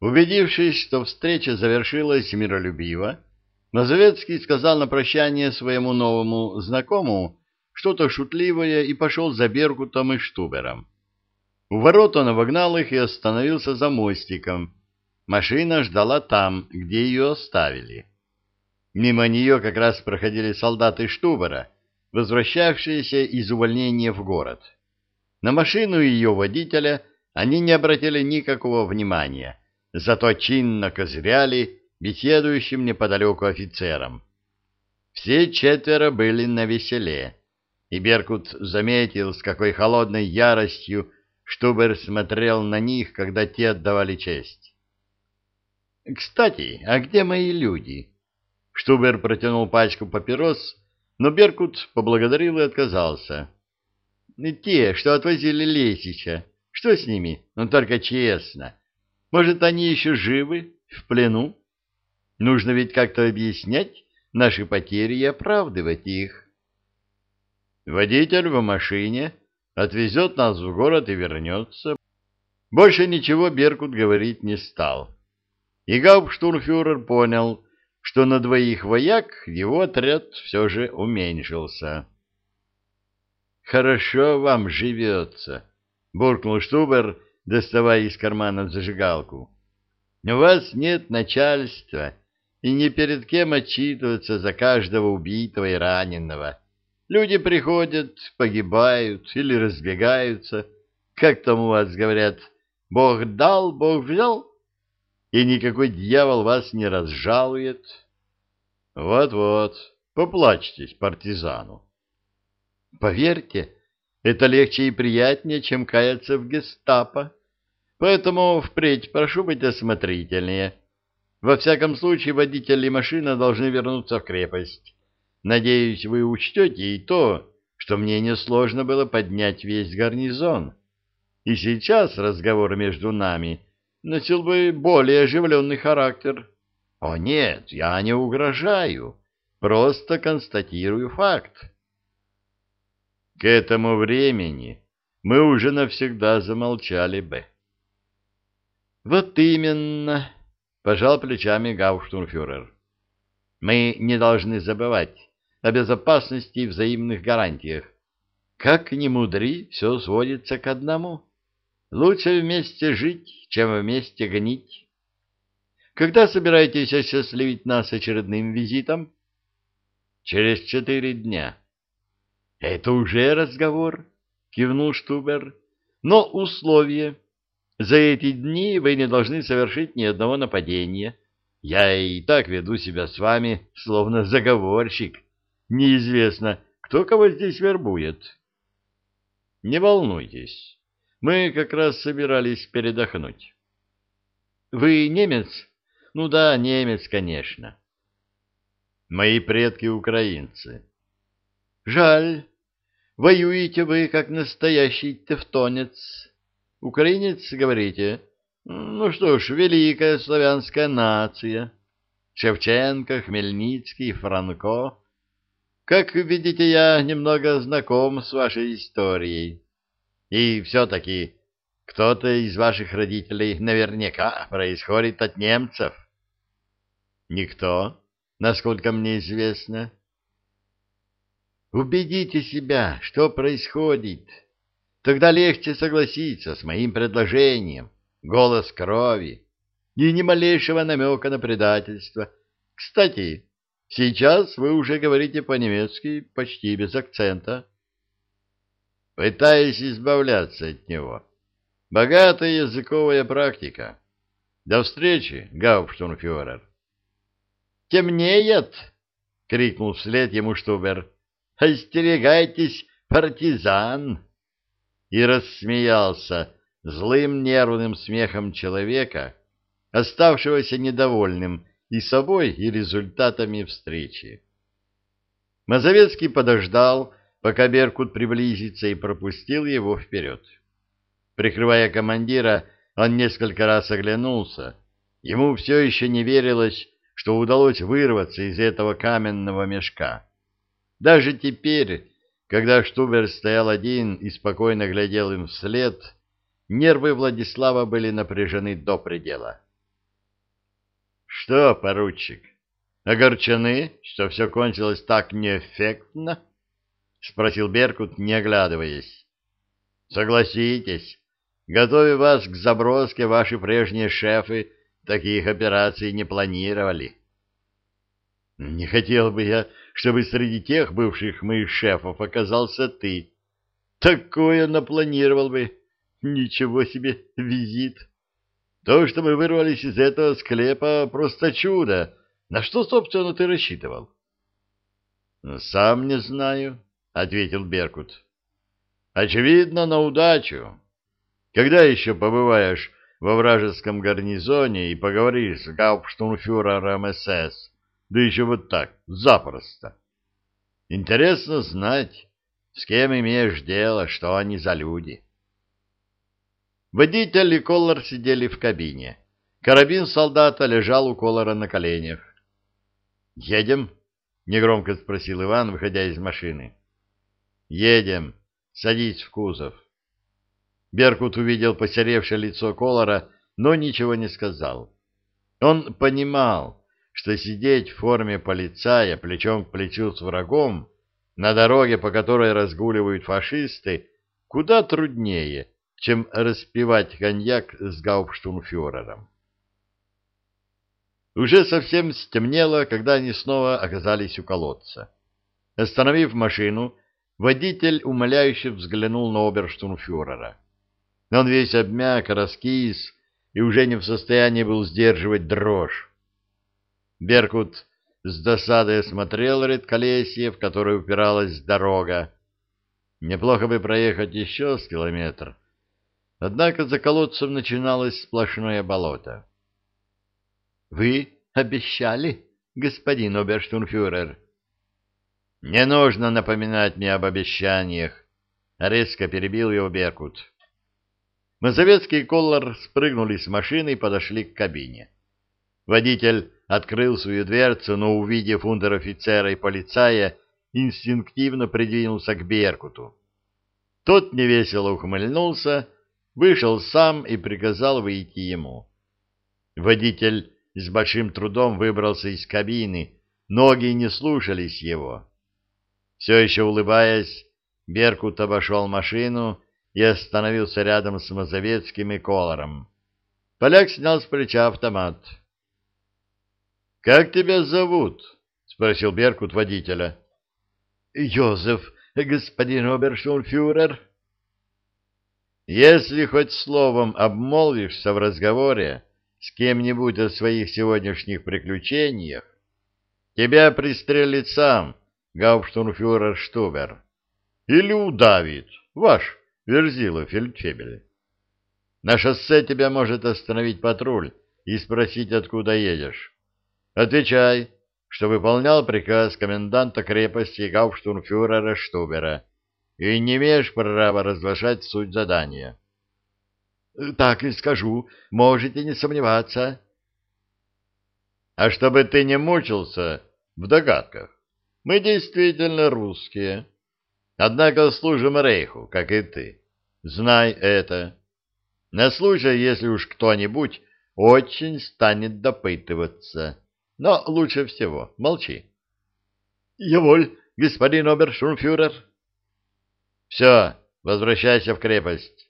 Убедившись, что встреча завершилась миролюбиво, Мазовецкий сказал на прощание своему новому знакомому что-то шутливое и пошел за Беркутом и Штубером. У ворот он обогнал их и остановился за мостиком. Машина ждала там, где ее оставили. Мимо нее как раз проходили солдаты Штубера, возвращавшиеся из увольнения в город. На машину ее водителя они не обратили никакого внимания, зато чинно козыряли беседующим неподалеку офицерам. Все четверо были на веселе, и Беркут заметил, с какой холодной яростью Штубер смотрел на них, когда те отдавали честь. «Кстати, а где мои люди?» Штубер протянул пачку папирос, но Беркут поблагодарил и отказался. «Те, что отвозили Лесича, что с ними? Ну, только честно. Может, они еще живы, в плену?» Нужно ведь как-то объяснять наши потери и оправдывать их. Водитель в машине отвезет нас в город и вернется. Больше ничего Беркут говорить не стал. И гауптштурмфюрер понял, что на двоих вояк его отряд все же уменьшился. «Хорошо вам живется», — буркнул Штубер, доставая из кармана зажигалку. «У вас нет начальства» и ни перед кем отчитываться за каждого убитого и раненого. Люди приходят, погибают или разбегаются. Как там у вас говорят, Бог дал, Бог взял, и никакой дьявол вас не разжалует. Вот-вот, поплачьтесь партизану. Поверьте, это легче и приятнее, чем каяться в гестапо. Поэтому впредь прошу быть осмотрительнее. Во всяком случае, водитель и машина должны вернуться в крепость. Надеюсь, вы учтете и то, что мне несложно было поднять весь гарнизон. И сейчас разговор между нами носил бы более оживленный характер. О нет, я не угрожаю, просто констатирую факт. К этому времени мы уже навсегда замолчали бы. Вот именно, — пожал плечами гауштурмфюрер. «Мы не должны забывать о безопасности и взаимных гарантиях. Как ни мудри, все сводится к одному. Лучше вместе жить, чем вместе гнить. Когда собираетесь осчастливить нас очередным визитом? Через четыре дня. Это уже разговор, кивнул Штубер. Но условие за эти дни вы не должны совершить ни одного нападения. Я и так веду себя с вами, словно заговорщик. Неизвестно, кто кого здесь вербует. Не волнуйтесь, мы как раз собирались передохнуть. Вы немец? Ну да, немец, конечно. Мои предки украинцы. Жаль. Воюете вы, как настоящий тевтонец. Украинец, говорите? Ну что ж, великая славянская нация. Шевченко, Хмельницкий, Франко. Как видите, я немного знаком с вашей историей. И все-таки кто-то из ваших родителей наверняка происходит от немцев. Никто, насколько мне известно. Убедите себя, что происходит. Тогда легче согласиться с моим предложением. Голос крови. И ни малейшего намека на предательство. Кстати, сейчас вы уже говорите по-немецки почти без акцента. Пытаюсь избавляться от него. Богатая языковая практика. До встречи, гауптштурмфюрер. «Темнеет!» — крикнул вслед ему Штубер. «Остерегайтесь, партизан!» И рассмеялся злым нервным смехом человека, оставшегося недовольным и собой, и результатами встречи. Мазовецкий подождал, пока Беркут приблизится, и пропустил его вперед. Прикрывая командира, он несколько раз оглянулся. Ему все еще не верилось, что удалось вырваться из этого каменного мешка. Даже теперь, когда Штубер стоял один и спокойно глядел им вслед, нервы Владислава были напряжены до предела. Что, поручик, огорчены, что все кончилось так неэффектно? Спросил Беркут, не оглядываясь. Согласитесь, готовя вас к заброске, ваши прежние шефы таких операций не планировали. Не хотел бы я, чтобы среди тех бывших моих шефов оказался ты. Такое напланировал бы. Ничего себе визит. То, что мы вырвались из этого склепа, просто чудо. На что, собственно, ты рассчитывал? — Сам не знаю, — ответил Беркут. — Очевидно, на удачу. Когда еще побываешь во вражеском гарнизоне и поговоришь с гауптштурмфюрером СС, да еще вот так, запросто? Интересно знать, с кем имеешь дело, что они за люди. — Водитель и Колор сидели в кабине. Карабин солдата лежал у Колора на коленях. «Едем?» — негромко спросил Иван, выходя из машины. «Едем. Садись в кузов». Беркут увидел посеревшее лицо Колора, но ничего не сказал. Он понимал, что сидеть в форме полицая плечом к плечу с врагом на дороге, по которой разгуливают фашисты, куда труднее, чем распивать коньяк с гауптштурмфюрером. Уже совсем стемнело, когда они снова оказались у колодца. Остановив машину, водитель умоляюще взглянул на оберштурмфюрера. Он весь обмяк, раскис и уже не в состоянии был сдерживать дрожь. Беркут с досадой осмотрел редколесье, в которое упиралась дорога. Неплохо бы проехать еще с километр, Однако за колодцем начиналось сплошное болото. — Вы обещали, господин оберштурмфюрер? — Не нужно напоминать мне об обещаниях, — резко перебил его Беркут. Мазовецкий и Коллар спрыгнули с машины и подошли к кабине. Водитель открыл свою дверцу, но, увидев унтер-офицера и полицая, инстинктивно придвинулся к Беркуту. Тот невесело ухмыльнулся вышел сам и приказал выйти ему. Водитель с большим трудом выбрался из кабины, ноги не слушались его. Все еще улыбаясь, Беркут обошел машину и остановился рядом с Мазовецким и Колором. Поляк снял с плеча автомат. — Как тебя зовут? — спросил Беркут водителя. — Йозеф, господин оберштурмфюрер. Если хоть словом обмолвишься в разговоре с кем-нибудь о своих сегодняшних приключениях, тебя пристрелит сам гауптштурмфюрер Штубер. Или удавит ваш Верзила Фельдфебель. На шоссе тебя может остановить патруль и спросить, откуда едешь. Отвечай, что выполнял приказ коменданта крепости гауптштурмфюрера Штубера и не имеешь права разглашать суть задания. — Так и скажу, можете не сомневаться. — А чтобы ты не мучился в догадках, мы действительно русские, однако служим Рейху, как и ты. Знай это. На случай, если уж кто-нибудь очень станет допытываться. Но лучше всего молчи. — Яволь, господин обершунфюрер. — все, возвращайся в крепость.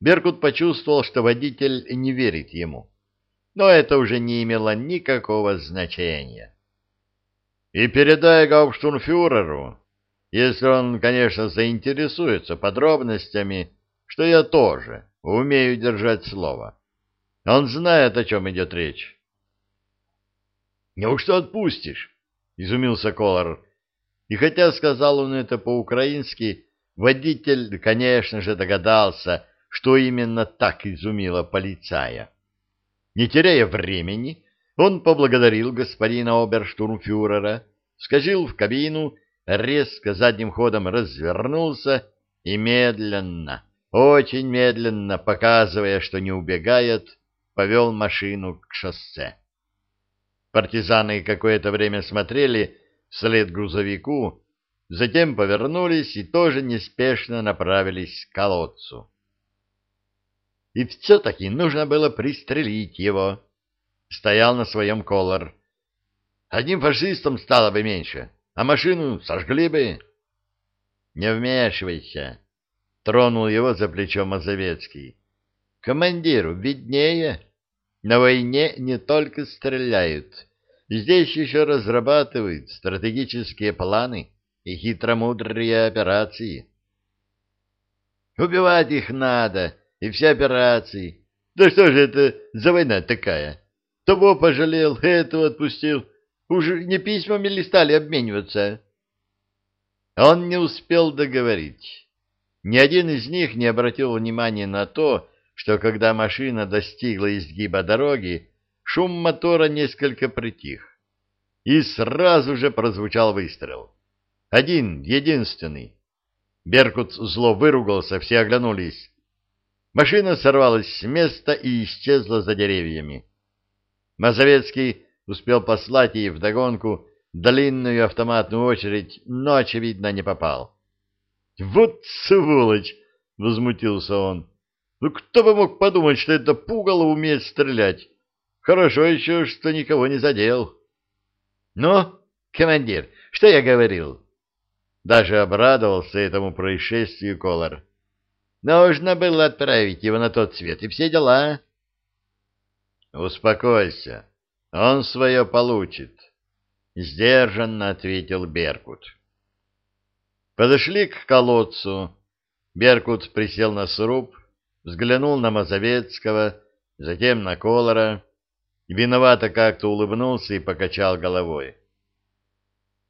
Беркут почувствовал, что водитель не верит ему. Но это уже не имело никакого значения. И передай гауптштурмфюреру, если он, конечно, заинтересуется подробностями, что я тоже умею держать слово. Он знает, о чем идет речь. — Неужто отпустишь? — изумился Колор. И хотя сказал он это по-украински, водитель, конечно же, догадался, что именно так изумило полицая. Не теряя времени, он поблагодарил господина оберштурмфюрера, скажил в кабину, резко задним ходом развернулся и медленно, очень медленно, показывая, что не убегает, повел машину к шоссе. Партизаны какое-то время смотрели, вслед грузовику, затем повернулись и тоже неспешно направились к колодцу. И все-таки нужно было пристрелить его, стоял на своем колор. Одним фашистом стало бы меньше, а машину сожгли бы. Не вмешивайся, тронул его за плечо Мазовецкий. Командиру виднее. На войне не только стреляют, здесь еще разрабатывают стратегические планы и хитромудрые операции. Убивать их надо, и все операции. Да что же это за война такая? Того пожалел, этого отпустил. Уже не письмами ли стали обмениваться? Он не успел договорить. Ни один из них не обратил внимания на то, что когда машина достигла изгиба дороги, шум мотора несколько притих. И сразу же прозвучал выстрел. Один, единственный. Беркут зло выругался, все оглянулись. Машина сорвалась с места и исчезла за деревьями. Мазовецкий успел послать ей вдогонку длинную автоматную очередь, но, очевидно, не попал. — Вот сволочь! — возмутился он. Ну, кто бы мог подумать, что это пугало умеет стрелять? Хорошо еще, что никого не задел. Ну, командир, что я говорил? Даже обрадовался этому происшествию Колор. Нужно было отправить его на тот свет, и все дела. Успокойся, он свое получит, — сдержанно ответил Беркут. Подошли к колодцу. Беркут присел на сруб, взглянул на Мазовецкого, затем на Колора, виновато как-то улыбнулся и покачал головой.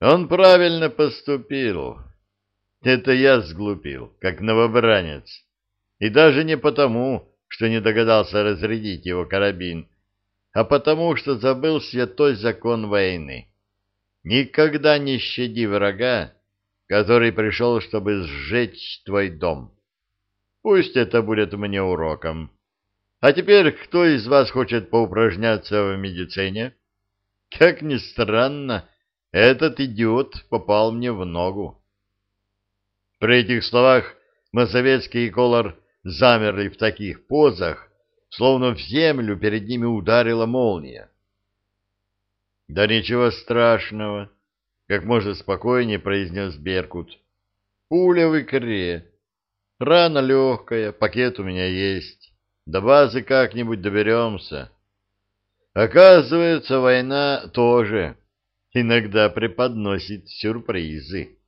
Он правильно поступил. Это я сглупил, как новобранец. И даже не потому, что не догадался разрядить его карабин, а потому, что забыл святой закон войны. Никогда не щади врага, который пришел, чтобы сжечь твой дом. Пусть это будет мне уроком. А теперь кто из вас хочет поупражняться в медицине? Как ни странно, этот идиот попал мне в ногу. При этих словах Мазовецкий и Колор замерли в таких позах, словно в землю перед ними ударила молния. — Да ничего страшного, — как можно спокойнее произнес Беркут. — Пуля в икре. Рана легкая, пакет у меня есть. До базы как-нибудь доберемся. Оказывается, война тоже иногда преподносит сюрпризы.